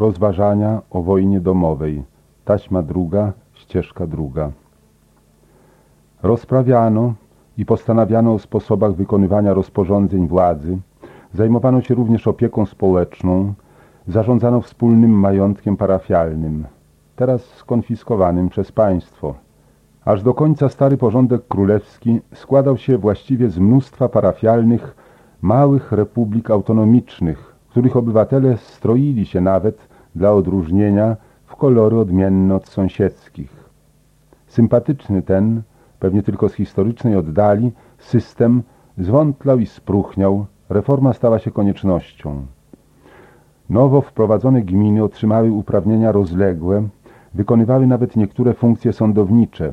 Rozważania o wojnie domowej. Taśma druga, ścieżka druga. Rozprawiano i postanawiano o sposobach wykonywania rozporządzeń władzy. Zajmowano się również opieką społeczną. Zarządzano wspólnym majątkiem parafialnym, teraz skonfiskowanym przez państwo. Aż do końca stary porządek królewski składał się właściwie z mnóstwa parafialnych, małych republik autonomicznych, których obywatele stroili się nawet dla odróżnienia w kolory odmienne od sąsiedzkich. Sympatyczny ten, pewnie tylko z historycznej oddali, system zwątlał i spróchniał, reforma stała się koniecznością. Nowo wprowadzone gminy otrzymały uprawnienia rozległe, wykonywały nawet niektóre funkcje sądownicze.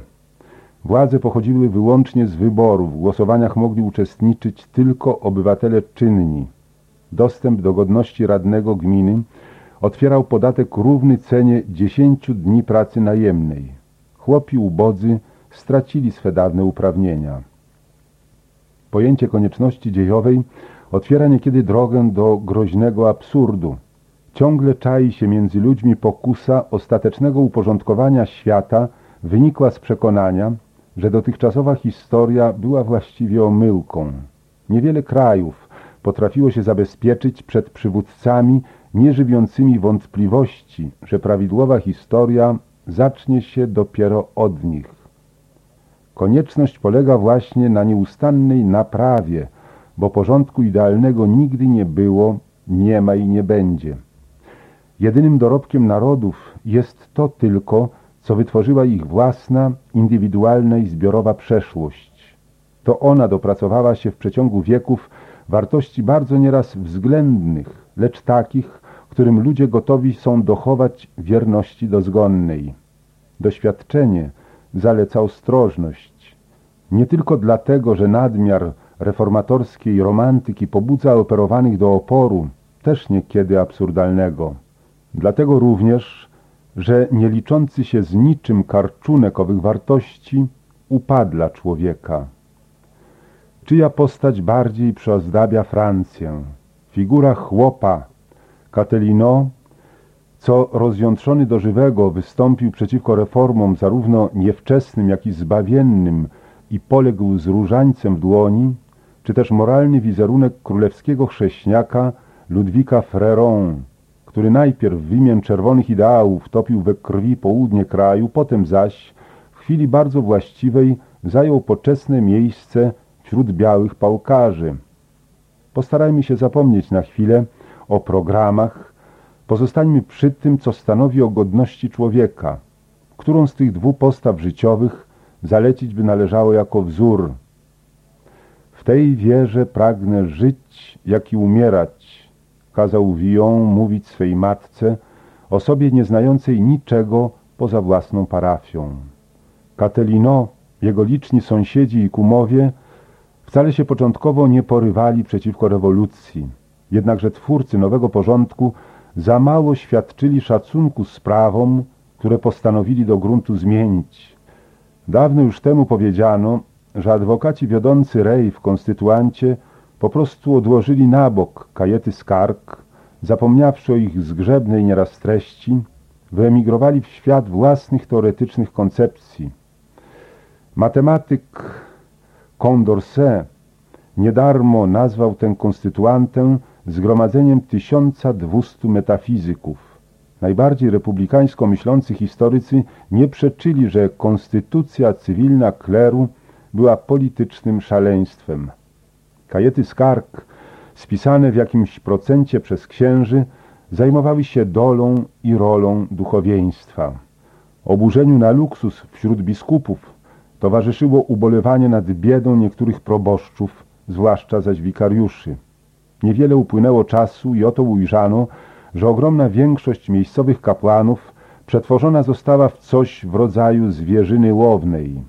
Władze pochodziły wyłącznie z wyborów, w głosowaniach mogli uczestniczyć tylko obywatele czynni. Dostęp do godności radnego gminy otwierał podatek równy cenie dziesięciu dni pracy najemnej. Chłopi ubodzy stracili swe dawne uprawnienia. Pojęcie konieczności dziejowej otwiera niekiedy drogę do groźnego absurdu. Ciągle czai się między ludźmi pokusa ostatecznego uporządkowania świata wynikła z przekonania, że dotychczasowa historia była właściwie omyłką. Niewiele krajów potrafiło się zabezpieczyć przed przywódcami nieżywiącymi wątpliwości, że prawidłowa historia zacznie się dopiero od nich. Konieczność polega właśnie na nieustannej naprawie, bo porządku idealnego nigdy nie było, nie ma i nie będzie. Jedynym dorobkiem narodów jest to tylko, co wytworzyła ich własna, indywidualna i zbiorowa przeszłość. To ona dopracowała się w przeciągu wieków wartości bardzo nieraz względnych, lecz takich, którym ludzie gotowi są dochować wierności dozgonnej. Doświadczenie zaleca ostrożność. Nie tylko dlatego, że nadmiar reformatorskiej romantyki pobudza operowanych do oporu, też niekiedy absurdalnego. Dlatego również, że nie liczący się z niczym karczunek owych wartości upadla człowieka. Czyja postać bardziej przeozdabia Francję? Figura chłopa, Catelino, co rozjątrzony do żywego wystąpił przeciwko reformom zarówno niewczesnym, jak i zbawiennym i poległ z różańcem w dłoni, czy też moralny wizerunek królewskiego chrześniaka Ludwika Freron, który najpierw w imię czerwonych ideałów topił we krwi południe kraju, potem zaś w chwili bardzo właściwej zajął poczesne miejsce wśród białych pałkarzy. Postarajmy się zapomnieć na chwilę o programach, pozostańmy przy tym, co stanowi o godności człowieka. Którą z tych dwóch postaw życiowych zalecić by należało jako wzór? W tej wierze pragnę żyć, jak i umierać, kazał Villon mówić swej matce, osobie nieznającej niczego poza własną parafią. Catelino, jego liczni sąsiedzi i kumowie wcale się początkowo nie porywali przeciwko rewolucji. Jednakże twórcy nowego porządku za mało świadczyli szacunku sprawom, które postanowili do gruntu zmienić. Dawno już temu powiedziano, że adwokaci wiodący rej w konstytuancie po prostu odłożyli na bok kajety skarg, zapomniawszy o ich zgrzebnej nieraz treści, wyemigrowali w świat własnych teoretycznych koncepcji. Matematyk Condorcet niedarmo nazwał tę konstytuantę zgromadzeniem 1200 metafizyków. Najbardziej republikańsko myślący historycy nie przeczyli, że konstytucja cywilna kleru była politycznym szaleństwem. Kajety skarg, spisane w jakimś procencie przez księży, zajmowały się dolą i rolą duchowieństwa. Oburzeniu na luksus wśród biskupów towarzyszyło ubolewanie nad biedą niektórych proboszczów, zwłaszcza zaś wikariuszy. Niewiele upłynęło czasu i oto ujrzano, że ogromna większość miejscowych kapłanów przetworzona została w coś w rodzaju zwierzyny łownej.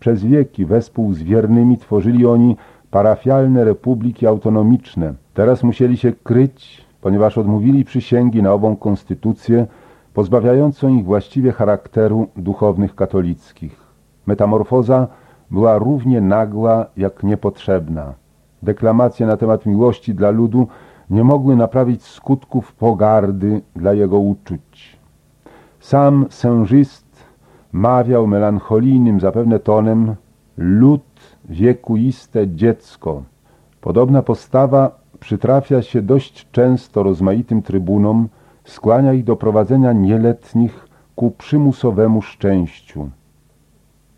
Przez wieki wespół z wiernymi tworzyli oni parafialne republiki autonomiczne. Teraz musieli się kryć, ponieważ odmówili przysięgi na ową konstytucję, pozbawiającą ich właściwie charakteru duchownych katolickich. Metamorfoza była równie nagła jak niepotrzebna. Deklamacje na temat miłości dla ludu nie mogły naprawić skutków pogardy dla jego uczuć. Sam sężyst mawiał melancholijnym zapewne tonem lud wiekuiste dziecko. Podobna postawa przytrafia się dość często rozmaitym trybunom, skłania ich do prowadzenia nieletnich ku przymusowemu szczęściu.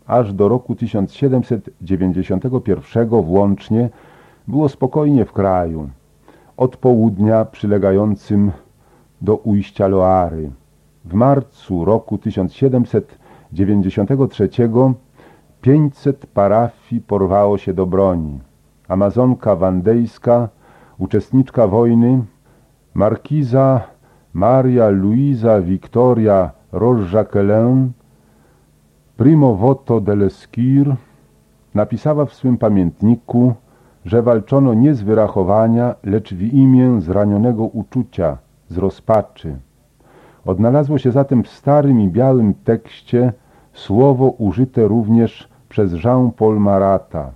Aż do roku 1791 włącznie było spokojnie w kraju, od południa przylegającym do ujścia Loary. W marcu roku 1793 500 parafii porwało się do broni. Amazonka wandejska, uczestniczka wojny, markiza Maria Luisa Victoria Roche-Jacquelin, primo voto de l'Esquire, napisała w swym pamiętniku, że walczono nie z wyrachowania, lecz w imię zranionego uczucia, z rozpaczy. Odnalazło się zatem w starym i białym tekście słowo użyte również przez Jean-Paul Marata.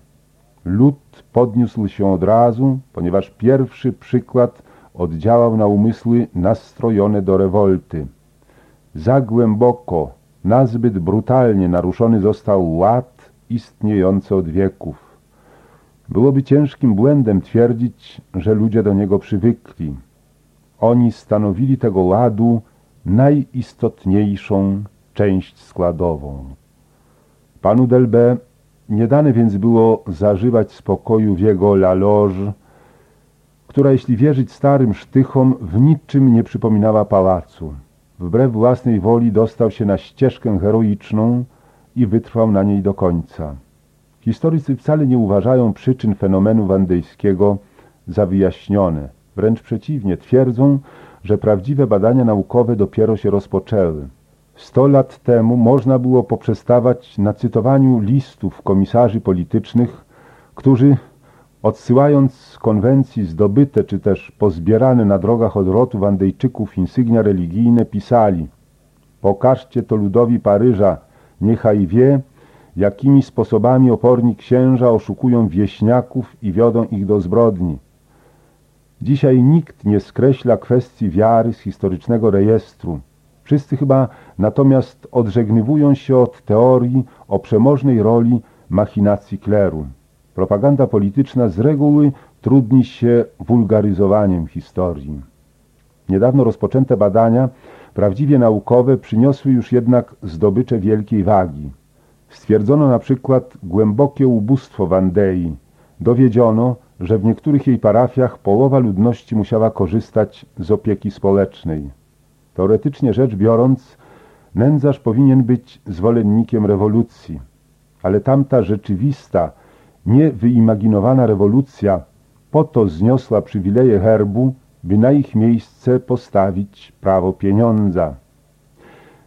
Lud podniósł się od razu, ponieważ pierwszy przykład oddziałał na umysły nastrojone do rewolty. Za głęboko, nazbyt brutalnie naruszony został ład istniejący od wieków. Byłoby ciężkim błędem twierdzić, że ludzie do niego przywykli. Oni stanowili tego ładu najistotniejszą część składową. Panu Delbe nie dane więc było zażywać spokoju w jego la loge, która jeśli wierzyć starym sztychom w niczym nie przypominała pałacu. Wbrew własnej woli dostał się na ścieżkę heroiczną i wytrwał na niej do końca. Historycy wcale nie uważają przyczyn fenomenu wandejskiego za wyjaśnione. Wręcz przeciwnie, twierdzą, że prawdziwe badania naukowe dopiero się rozpoczęły. Sto lat temu można było poprzestawać na cytowaniu listów komisarzy politycznych, którzy odsyłając z konwencji zdobyte czy też pozbierane na drogach odwrotu Wandejczyków insygnia religijne pisali Pokażcie to ludowi Paryża, niechaj wie, jakimi sposobami oporni księża oszukują wieśniaków i wiodą ich do zbrodni. Dzisiaj nikt nie skreśla kwestii wiary z historycznego rejestru. Wszyscy chyba natomiast odżegnywują się od teorii o przemożnej roli machinacji kleru. Propaganda polityczna z reguły trudni się wulgaryzowaniem historii. Niedawno rozpoczęte badania, prawdziwie naukowe, przyniosły już jednak zdobycze wielkiej wagi. Stwierdzono na przykład głębokie ubóstwo Wandei. Dowiedziono, że w niektórych jej parafiach połowa ludności musiała korzystać z opieki społecznej. Teoretycznie rzecz biorąc, nędzarz powinien być zwolennikiem rewolucji, ale tamta rzeczywista, niewyimaginowana rewolucja po to zniosła przywileje herbu, by na ich miejsce postawić prawo pieniądza.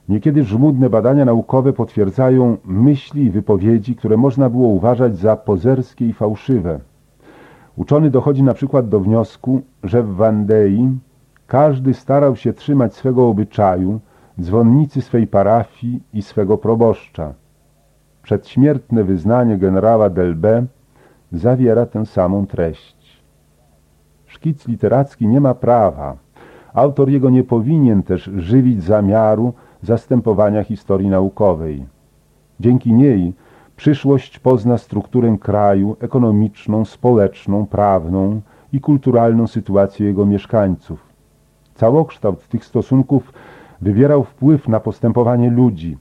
Niekiedy żmudne badania naukowe potwierdzają myśli i wypowiedzi, które można było uważać za pozerskie i fałszywe. Uczony dochodzi na przykład do wniosku, że w Wandei każdy starał się trzymać swego obyczaju, dzwonnicy swej parafii i swego proboszcza. Przedśmiertne wyznanie generała Delbe zawiera tę samą treść. Szkic literacki nie ma prawa. Autor jego nie powinien też żywić zamiaru zastępowania historii naukowej. Dzięki niej przyszłość pozna strukturę kraju, ekonomiczną, społeczną, prawną i kulturalną sytuację jego mieszkańców. Całokształt tych stosunków wywierał wpływ na postępowanie ludzi,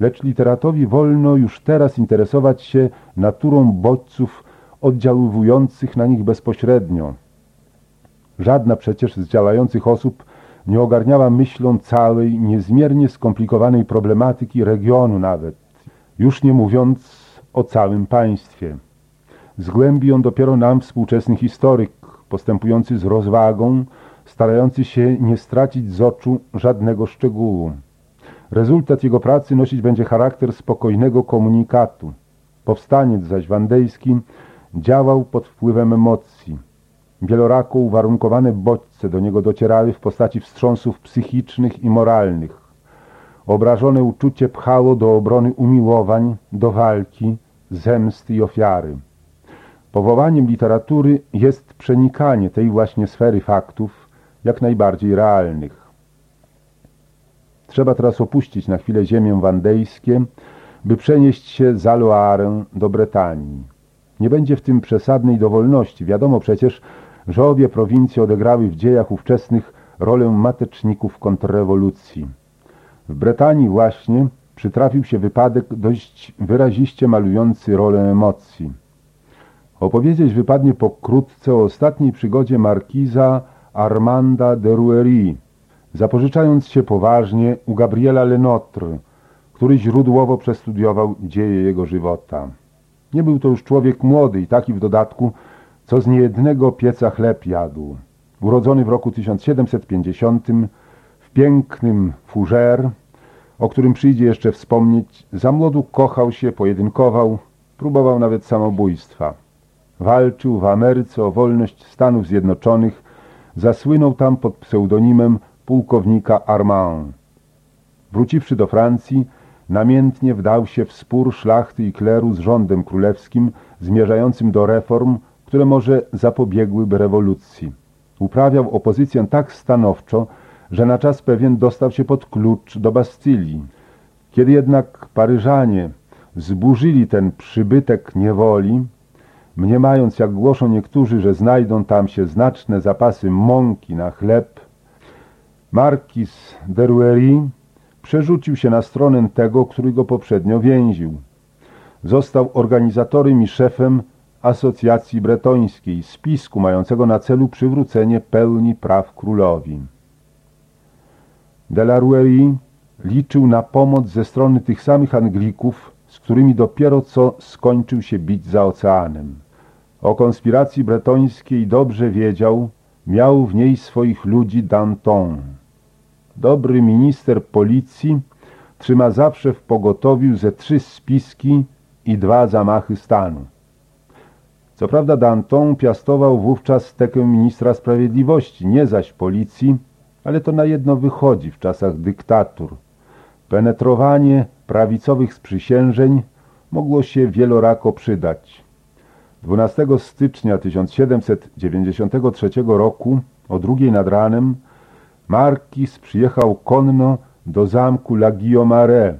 lecz literatowi wolno już teraz interesować się naturą bodźców oddziaływujących na nich bezpośrednio. Żadna przecież z działających osób nie ogarniała myślą całej, niezmiernie skomplikowanej problematyki regionu nawet, już nie mówiąc o całym państwie. Zgłębi on dopiero nam współczesny historyk, postępujący z rozwagą, starający się nie stracić z oczu żadnego szczegółu. Rezultat jego pracy nosić będzie charakter spokojnego komunikatu. Powstaniec zaś wandejski działał pod wpływem emocji. Wielorako uwarunkowane bodźce do niego docierały w postaci wstrząsów psychicznych i moralnych. Obrażone uczucie pchało do obrony umiłowań, do walki, zemsty i ofiary. Powołaniem literatury jest przenikanie tej właśnie sfery faktów jak najbardziej realnych. Trzeba teraz opuścić na chwilę ziemię wandejskie, by przenieść się za Loarę do Bretanii. Nie będzie w tym przesadnej dowolności. Wiadomo przecież, że obie prowincje odegrały w dziejach ówczesnych rolę mateczników kontrrewolucji. W Bretanii właśnie przytrafił się wypadek dość wyraziście malujący rolę emocji. Opowiedzieć wypadnie pokrótce o ostatniej przygodzie markiza Armanda de Rouerie, zapożyczając się poważnie u Gabriela Lenotre, który źródłowo przestudiował dzieje jego żywota. Nie był to już człowiek młody i taki w dodatku, co z niejednego pieca chleb jadł. Urodzony w roku 1750 w pięknym Fougère, o którym przyjdzie jeszcze wspomnieć, za młodu kochał się, pojedynkował, próbował nawet samobójstwa. Walczył w Ameryce o wolność Stanów Zjednoczonych, zasłynął tam pod pseudonimem pułkownika Armand. Wróciwszy do Francji, namiętnie wdał się w spór szlachty i kleru z rządem królewskim zmierzającym do reform, które może zapobiegłyby rewolucji. Uprawiał opozycję tak stanowczo, że na czas pewien dostał się pod klucz do Bastylii. Kiedy jednak Paryżanie zburzyli ten przybytek niewoli, mniemając, jak głoszą niektórzy, że znajdą tam się znaczne zapasy mąki na chleb, Marquis de Rouerie przerzucił się na stronę tego, który go poprzednio więził. Został organizatorem i szefem asocjacji bretońskiej, spisku mającego na celu przywrócenie pełni praw królowi. De la Rouerie liczył na pomoc ze strony tych samych Anglików, z którymi dopiero co skończył się bić za oceanem. O konspiracji bretońskiej dobrze wiedział, miał w niej swoich ludzi Danton. Dobry minister policji trzyma zawsze w pogotowiu ze trzy spiski i dwa zamachy stanu. Co prawda Danton piastował wówczas tekę ministra sprawiedliwości, nie zaś policji, ale to na jedno wychodzi w czasach dyktatur. Penetrowanie prawicowych sprzysiężeń mogło się wielorako przydać. 12 stycznia 1793 roku o drugiej nad ranem Markis przyjechał konno do zamku La Guillaume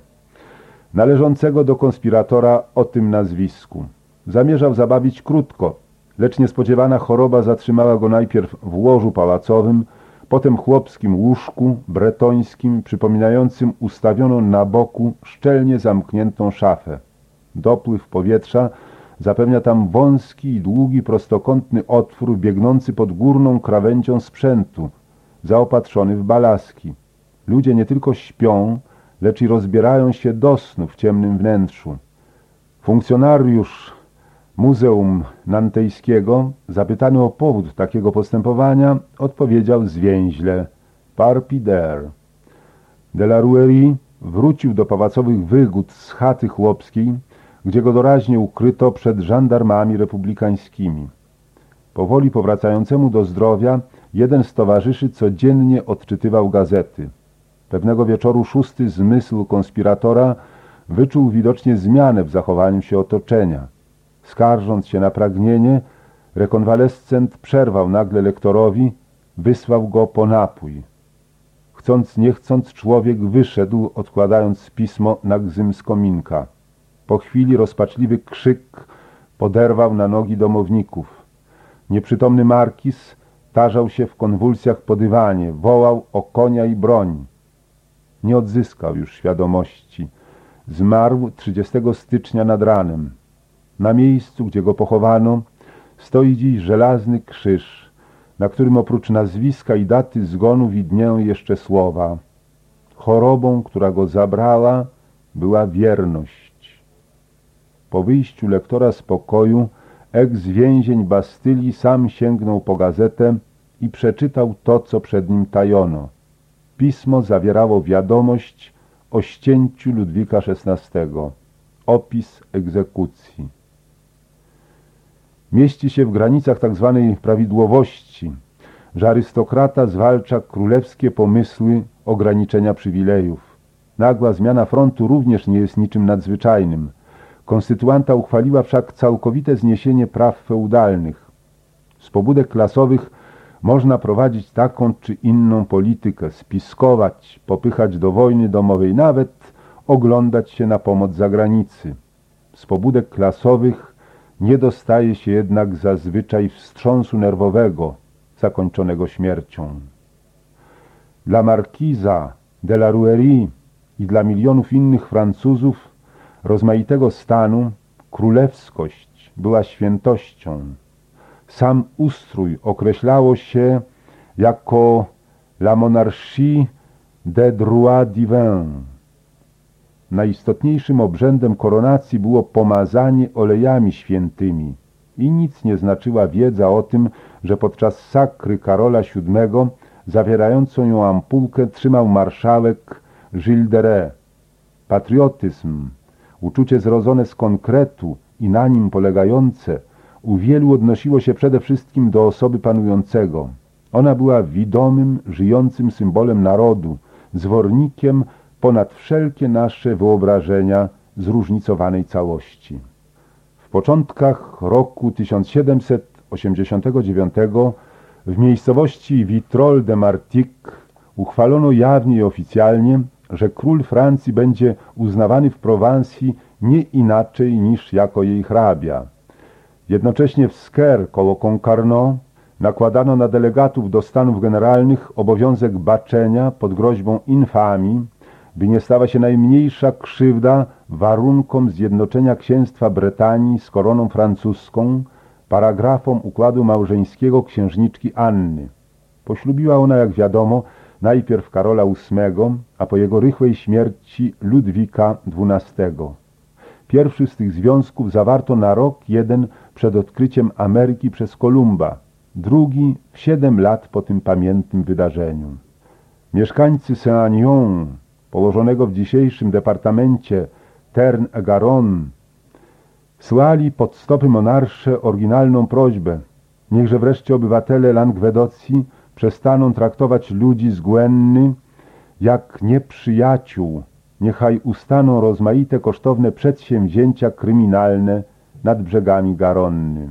należącego do konspiratora o tym nazwisku. Zamierzał zabawić krótko, lecz niespodziewana choroba zatrzymała go najpierw w łożu pałacowym, potem chłopskim łóżku bretońskim, przypominającym ustawioną na boku szczelnie zamkniętą szafę. Dopływ powietrza zapewnia tam wąski i długi prostokątny otwór biegnący pod górną krawędzią sprzętu, zaopatrzony w balaski. Ludzie nie tylko śpią, lecz i rozbierają się do snu w ciemnym wnętrzu. Funkcjonariusz Muzeum Nantejskiego, zapytany o powód takiego postępowania, odpowiedział zwięźle Parpider. De la Rouerie wrócił do pałacowych wygód z chaty chłopskiej, gdzie go doraźnie ukryto przed żandarmami republikańskimi. Powoli powracającemu do zdrowia jeden z towarzyszy codziennie odczytywał gazety. Pewnego wieczoru szósty zmysł konspiratora wyczuł widocznie zmianę w zachowaniu się otoczenia. Skarżąc się na pragnienie, rekonwalescent przerwał nagle lektorowi, wysłał go po napój. Chcąc nie chcąc człowiek wyszedł, odkładając pismo na gzym z kominka. Po chwili rozpaczliwy krzyk poderwał na nogi domowników. Nieprzytomny markis tarzał się w konwulsjach po dywanie, wołał o konia i broń. Nie odzyskał już świadomości. Zmarł 30 stycznia nad ranem. Na miejscu, gdzie go pochowano, stoi dziś żelazny krzyż, na którym oprócz nazwiska i daty zgonu widnieją jeszcze słowa. Chorobą, która go zabrała, była wierność. Po wyjściu lektora z pokoju eks-więzień Bastylii sam sięgnął po gazetę i przeczytał to, co przed nim tajono. Pismo zawierało wiadomość o ścięciu Ludwika XVI, opis egzekucji. Mieści się w granicach tzw. Tak prawidłowości, że arystokrata zwalcza królewskie pomysły ograniczenia przywilejów. Nagła zmiana frontu również nie jest niczym nadzwyczajnym. Konstytuanta uchwaliła wszak całkowite zniesienie praw feudalnych. Z pobudek klasowych można prowadzić taką czy inną politykę, spiskować, popychać do wojny domowej, nawet oglądać się na pomoc zagranicy. Z pobudek klasowych nie dostaje się jednak zazwyczaj wstrząsu nerwowego, zakończonego śmiercią. Dla markiza de la Rouerie i dla milionów innych Francuzów rozmaitego stanu królewskość była świętością. Sam ustrój określało się jako la monarchie de droit divin. Najistotniejszym obrzędem koronacji było pomazanie olejami świętymi i nic nie znaczyła wiedza o tym, że podczas sakry Karola VII zawierającą ją ampułkę trzymał marszałek Gilles de Rais. Patriotyzm, uczucie zrodzone z konkretu i na nim polegające, u wielu odnosiło się przede wszystkim do osoby panującego. Ona była widomym, żyjącym symbolem narodu, zwornikiem ponad wszelkie nasze wyobrażenia zróżnicowanej całości. W początkach roku 1789 w miejscowości Vitrol de Martic uchwalono jawnie i oficjalnie, że król Francji będzie uznawany w Prowansji nie inaczej niż jako jej hrabia. Jednocześnie w Sker koło Concarneau nakładano na delegatów do Stanów Generalnych obowiązek baczenia pod groźbą infamii, by nie stała się najmniejsza krzywda warunkom zjednoczenia księstwa Bretanii z koroną francuską, paragrafom układu małżeńskiego księżniczki Anny. Poślubiła ona, jak wiadomo, najpierw Karola VIII, a po jego rychłej śmierci Ludwika XII. Pierwszy z tych związków zawarto na rok jeden przed odkryciem Ameryki przez Kolumba, drugi w siedem lat po tym pamiętnym wydarzeniu. Mieszkańcy Saint-Agnon, położonego w dzisiejszym departamencie Tern-et-Garonne, słali pod stopy monarsze oryginalną prośbę, niechże wreszcie obywatele Langwedocji przestaną traktować ludzi z Gwenny jak nieprzyjaciół, niechaj ustaną rozmaite kosztowne przedsięwzięcia kryminalne nad brzegami Garonny.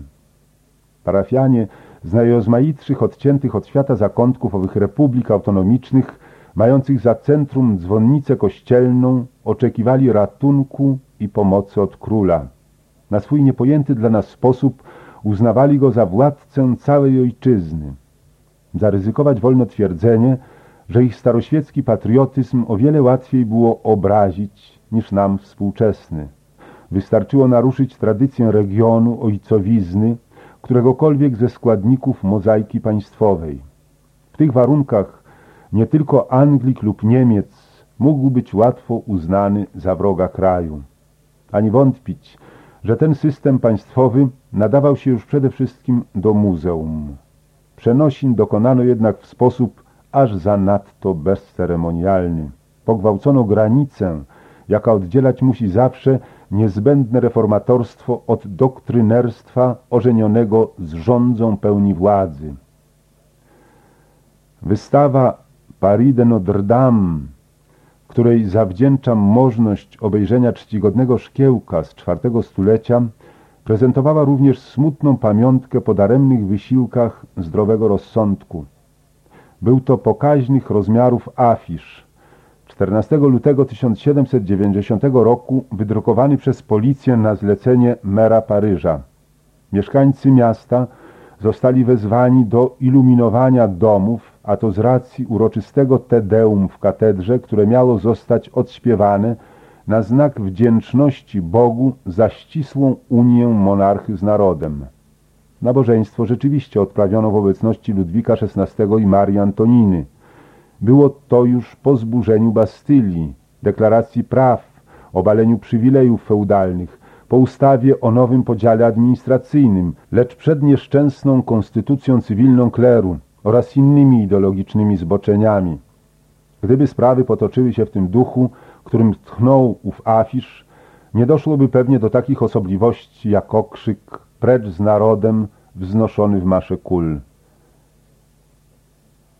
Parafianie z najrozmaitszych odciętych od świata zakątków owych republik autonomicznych, mających za centrum dzwonnicę kościelną, oczekiwali ratunku i pomocy od króla. Na swój niepojęty dla nas sposób uznawali go za władcę całej ojczyzny. Zaryzykować wolno twierdzenie, że ich staroświecki patriotyzm o wiele łatwiej było obrazić niż nam współczesny. Wystarczyło naruszyć tradycję regionu, ojcowizny, któregokolwiek ze składników mozaiki państwowej. W tych warunkach nie tylko Anglik lub Niemiec mógł być łatwo uznany za wroga kraju. Ani wątpić, że ten system państwowy nadawał się już przede wszystkim do muzeum. Przenosin dokonano jednak w sposób aż zanadto bezceremonialny. Pogwałcono granicę, jaka oddzielać musi zawsze niezbędne reformatorstwo od doktrynerstwa ożenionego z rządzą pełni władzy. Wystawa Paris de Notre Dame, której zawdzięczam możność obejrzenia czcigodnego szkiełka z czwartego stulecia, prezentowała również smutną pamiątkę po daremnych wysiłkach zdrowego rozsądku. Był to pokaźnych rozmiarów afisz. 14 lutego 1790 roku wydrukowany przez policję na zlecenie mera Paryża. Mieszkańcy miasta zostali wezwani do iluminowania domów, a to z racji uroczystego Tedeum w katedrze, które miało zostać odśpiewane na znak wdzięczności Bogu za ścisłą unię monarchy z narodem. Nabożeństwo rzeczywiście odprawiono w obecności Ludwika XVI i Marii Antoniny. Było to już po zburzeniu Bastylii, deklaracji praw, obaleniu przywilejów feudalnych, po ustawie o nowym podziale administracyjnym, lecz przed nieszczęsną konstytucją cywilną kleru oraz innymi ideologicznymi zboczeniami. Gdyby sprawy potoczyły się w tym duchu, którym tchnął ów afisz, nie doszłoby pewnie do takich osobliwości jak okrzyk precz z narodem wznoszony w masze kul.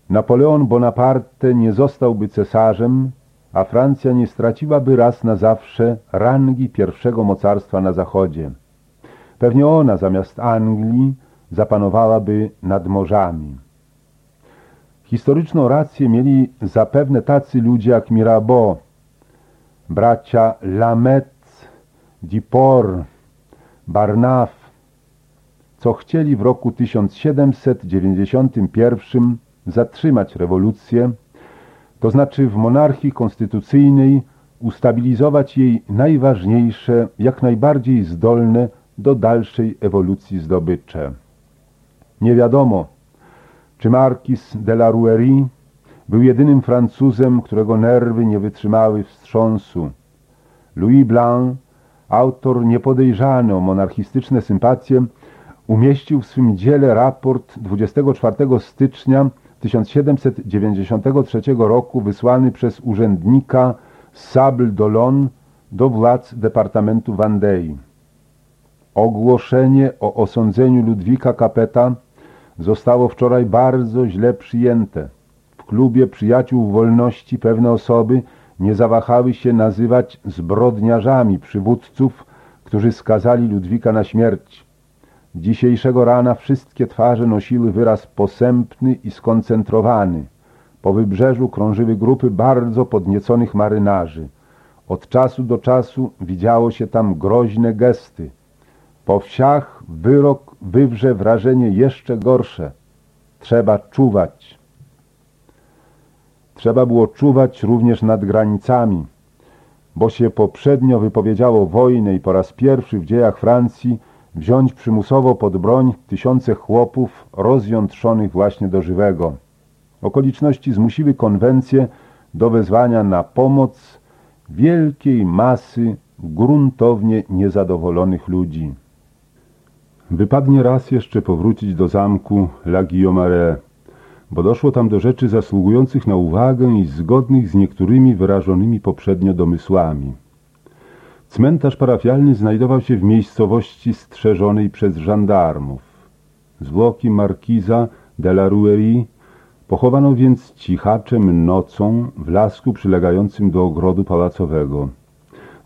Napoleon Bonaparte nie zostałby cesarzem, a Francja nie straciłaby raz na zawsze rangi pierwszego mocarstwa na zachodzie. Pewnie ona zamiast Anglii zapanowałaby nad morzami. Historyczną rację mieli zapewne tacy ludzie jak Mirabeau, bracia Lamet, Duport, Barnaf, co chcieli w roku 1791 zatrzymać rewolucję, to znaczy w monarchii konstytucyjnej ustabilizować jej najważniejsze, jak najbardziej zdolne do dalszej ewolucji zdobycze. Nie wiadomo, czy Marquis de la Rouerie był jedynym Francuzem, którego nerwy nie wytrzymały wstrząsu. Louis Blanc, autor niepodejrzany o monarchistyczne sympatie, umieścił w swym dziele raport 24 stycznia 1793 roku wysłany przez urzędnika Sable d'Olonne do władz departamentu Vendée. Ogłoszenie o osądzeniu Ludwika Kapeta zostało wczoraj bardzo źle przyjęte. W klubie przyjaciół wolności pewne osoby nie zawahały się nazywać zbrodniarzami przywódców, którzy skazali Ludwika na śmierć. Dzisiejszego rana wszystkie twarze nosiły wyraz posępny i skoncentrowany. Po wybrzeżu krążyły grupy bardzo podnieconych marynarzy. Od czasu do czasu widziało się tam groźne gesty. Po wsiach wyrok wywrze wrażenie jeszcze gorsze. Trzeba czuwać. Trzeba było czuwać również nad granicami, bo się poprzednio wypowiedziało wojnę i po raz pierwszy w dziejach Francji wziąć przymusowo pod broń tysiące chłopów rozjątrzonych właśnie do żywego. Okoliczności zmusiły konwencję do wezwania na pomoc wielkiej masy gruntownie niezadowolonych ludzi. Wypadnie raz jeszcze powrócić do zamku La Guillaume bo doszło tam do rzeczy zasługujących na uwagę i zgodnych z niektórymi wyrażonymi poprzednio domysłami. Cmentarz parafialny znajdował się w miejscowości strzeżonej przez żandarmów. Zwłoki markiza de la Rouerie pochowano więc cichaczem nocą w lasku przylegającym do ogrodu pałacowego.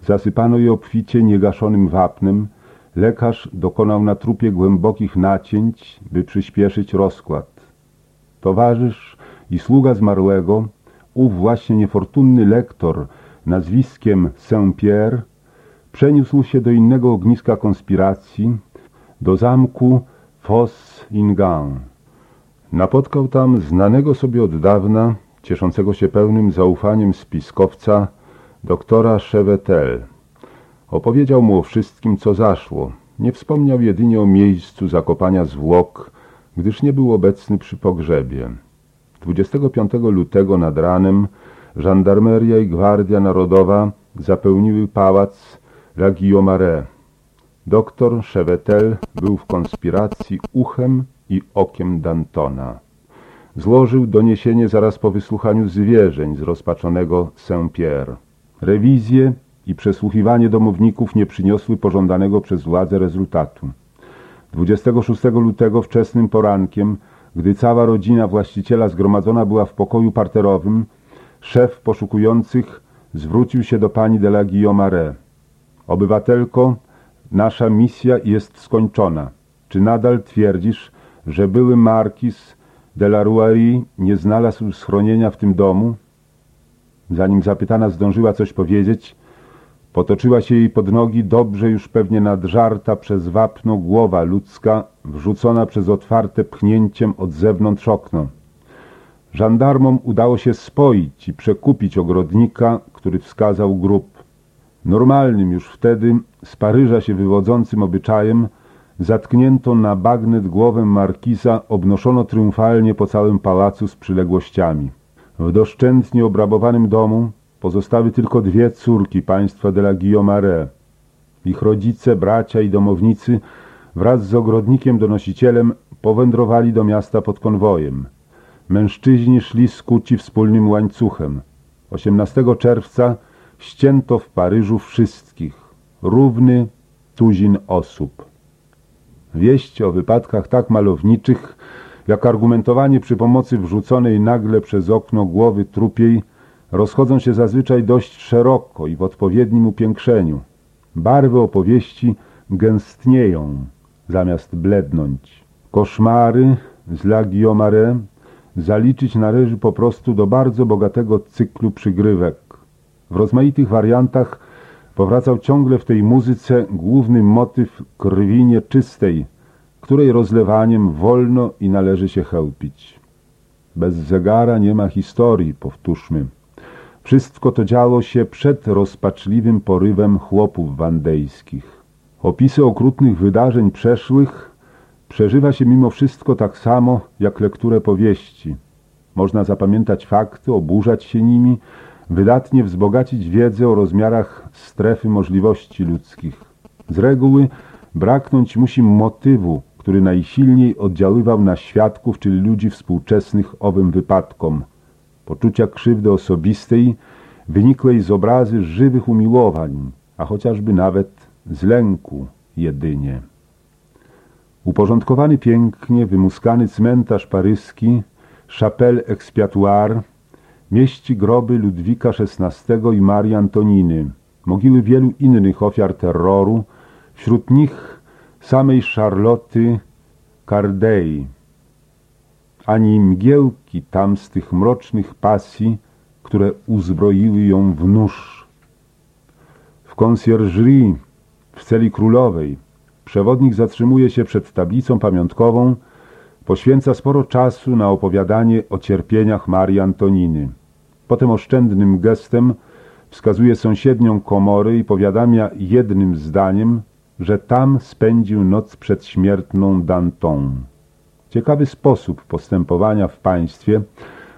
Zasypano je obficie niegaszonym wapnem, lekarz dokonał na trupie głębokich nacięć, by przyspieszyć rozkład. Towarzysz i sługa zmarłego, ów właśnie niefortunny lektor nazwiskiem Saint-Pierre, przeniósł się do innego ogniska konspiracji, do zamku Foss Ingan. Napotkał tam znanego sobie od dawna, cieszącego się pełnym zaufaniem spiskowca, doktora Chevetel. Opowiedział mu o wszystkim, co zaszło. Nie wspomniał jedynie o miejscu zakopania zwłok, gdyż nie był obecny przy pogrzebie. 25 lutego nad ranem żandarmeria i Gwardia Narodowa zapełniły pałac La Guillaume Doktor Chevetel był w konspiracji uchem i okiem Dantona. Złożył doniesienie zaraz po wysłuchaniu zwierzeń z rozpaczonego Saint-Pierre. Rewizje i przesłuchiwanie domowników nie przyniosły pożądanego przez władze rezultatu. 26 lutego wczesnym porankiem, gdy cała rodzina właściciela zgromadzona była w pokoju parterowym, szef poszukujących zwrócił się do pani de la Guillaume Obywatelko, nasza misja jest skończona. Czy nadal twierdzisz, że były markiz de la Rouarie nie znalazł schronienia w tym domu? Zanim zapytana zdążyła coś powiedzieć, potoczyła się jej pod nogi dobrze już pewnie nadżarta przez wapno głowa ludzka, wrzucona przez otwarte pchnięciem od zewnątrz okno. Żandarmom udało się spoić i przekupić ogrodnika, który wskazał grób. Normalnym już wtedy, z Paryża się wywodzącym obyczajem, zatknięto na bagnet głowę markiza, obnoszono triumfalnie po całym pałacu z przyległościami. W doszczętnie obrabowanym domu pozostały tylko dwie córki państwa de la Guillaume Ich rodzice, bracia i domownicy wraz z ogrodnikiem donosicielem powędrowali do miasta pod konwojem. Mężczyźni szli skuci wspólnym łańcuchem. 18 czerwca ścięto w Paryżu wszystkich, równy tuzin osób. Wieść o wypadkach tak malowniczych, jak argumentowanie przy pomocy wrzuconej nagle przez okno głowy trupiej rozchodzą się zazwyczaj dość szeroko i w odpowiednim upiększeniu. Barwy opowieści gęstnieją, zamiast blednąć. Koszmary z La Guillaume zaliczyć należy po prostu do bardzo bogatego cyklu przygrywek. W rozmaitych wariantach powracał ciągle w tej muzyce główny motyw krwi nieczystej, której rozlewaniem wolno i należy się chełpić. Bez zegara nie ma historii, powtórzmy. Wszystko to działo się przed rozpaczliwym porywem chłopów wandejskich. Opisy okrutnych wydarzeń przeszłych przeżywa się mimo wszystko tak samo jak lekturę powieści. Można zapamiętać fakty, oburzać się nimi, wydatnie wzbogacić wiedzę o rozmiarach strefy możliwości ludzkich. Z reguły braknąć musi motywu, który najsilniej oddziaływał na świadków, czyli ludzi współczesnych owym wypadkom. Poczucia krzywdy osobistej, wynikłej z obrazy żywych umiłowań, a chociażby nawet z lęku jedynie. Uporządkowany pięknie, wymuskany cmentarz paryski, Chapelle Expiatoire, mieści groby Ludwika XVI i Marii Antoniny, mogiły wielu innych ofiar terroru, wśród nich samej Charloty Cardei, ani mgiełki tam z tych mrocznych pasji, które uzbroiły ją w nóż. W conciergerie w celi królowej przewodnik zatrzymuje się przed tablicą pamiątkową, poświęca sporo czasu na opowiadanie o cierpieniach Marii Antoniny. Potem oszczędnym gestem wskazuje sąsiednią komorę i powiadamia jednym zdaniem, że tam spędził noc przedśmiertną Danton. Ciekawy sposób postępowania w państwie,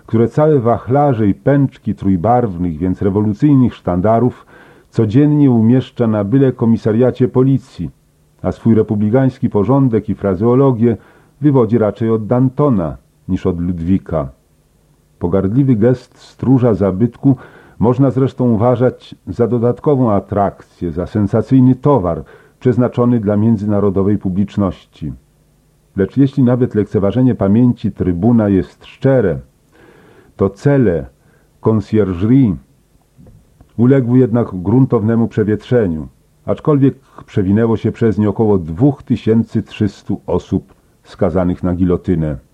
które całe wachlarze i pęczki trójbarwnych, więc rewolucyjnych sztandarów codziennie umieszcza na byle komisariacie policji, a swój republikański porządek i frazeologię wywodzi raczej od Dantona niż od Ludwika. Pogardliwy gest stróża zabytku można zresztą uważać za dodatkową atrakcję, za sensacyjny towar przeznaczony dla międzynarodowej publiczności. Lecz jeśli nawet lekceważenie pamięci trybuna jest szczere, to cele conciergerie uległy jednak gruntownemu przewietrzeniu, aczkolwiek przewinęło się przez nie około 2300 osób skazanych na gilotynę.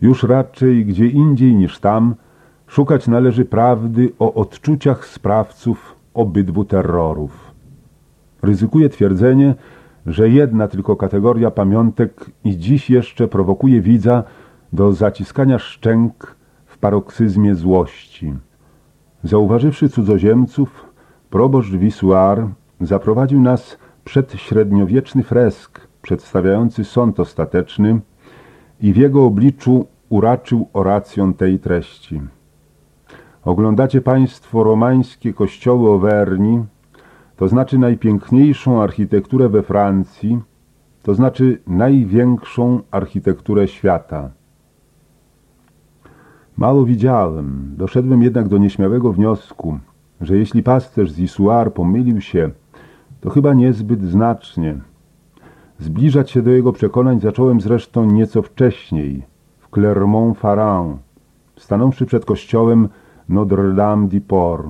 Już raczej gdzie indziej niż tam szukać należy prawdy o odczuciach sprawców obydwu terrorów. Ryzykuje twierdzenie, że jedna tylko kategoria pamiątek i dziś jeszcze prowokuje widza do zaciskania szczęk w paroksyzmie złości. Zauważywszy cudzoziemców, proboszcz Wissoir zaprowadził nas przed średniowieczny fresk przedstawiający sąd ostateczny i w jego obliczu uraczył oracją tej treści. Oglądacie Państwo romańskie kościoły Owerni, to znaczy najpiękniejszą architekturę we Francji, to znaczy największą architekturę świata. Mało widziałem, doszedłem jednak do nieśmiałego wniosku, że jeśli pasterz z Isuar pomylił się, to chyba niezbyt znacznie. Zbliżać się do jego przekonań zacząłem zresztą nieco wcześniej, w Clermont-Ferrand, stanąwszy przed kościołem Notre-Dame-du-Port.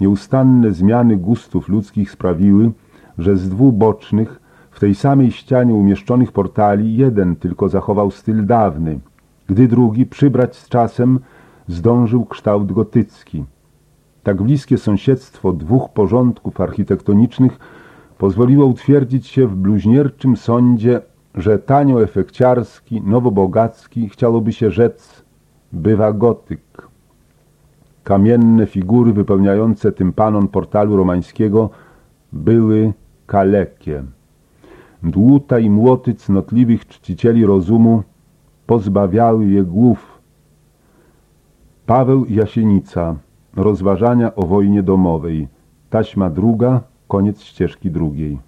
Nieustanne zmiany gustów ludzkich sprawiły, że z dwóch bocznych, w tej samej ścianie umieszczonych portali, jeden tylko zachował styl dawny, gdy drugi, przybrać z czasem, zdążył kształt gotycki. Tak bliskie sąsiedztwo dwóch porządków architektonicznych pozwoliło utwierdzić się w bluźnierczym sądzie, że tanio efekciarski, nowobogacki, chciałoby się rzec, bywa gotyk. Kamienne figury wypełniające tympanon portalu romańskiego były kalekie. Dłuta i młoty cnotliwych czcicieli rozumu pozbawiały je głów. Paweł Jasienica Rozważania o wojnie domowej Taśma druga Koniec ścieżki drugiej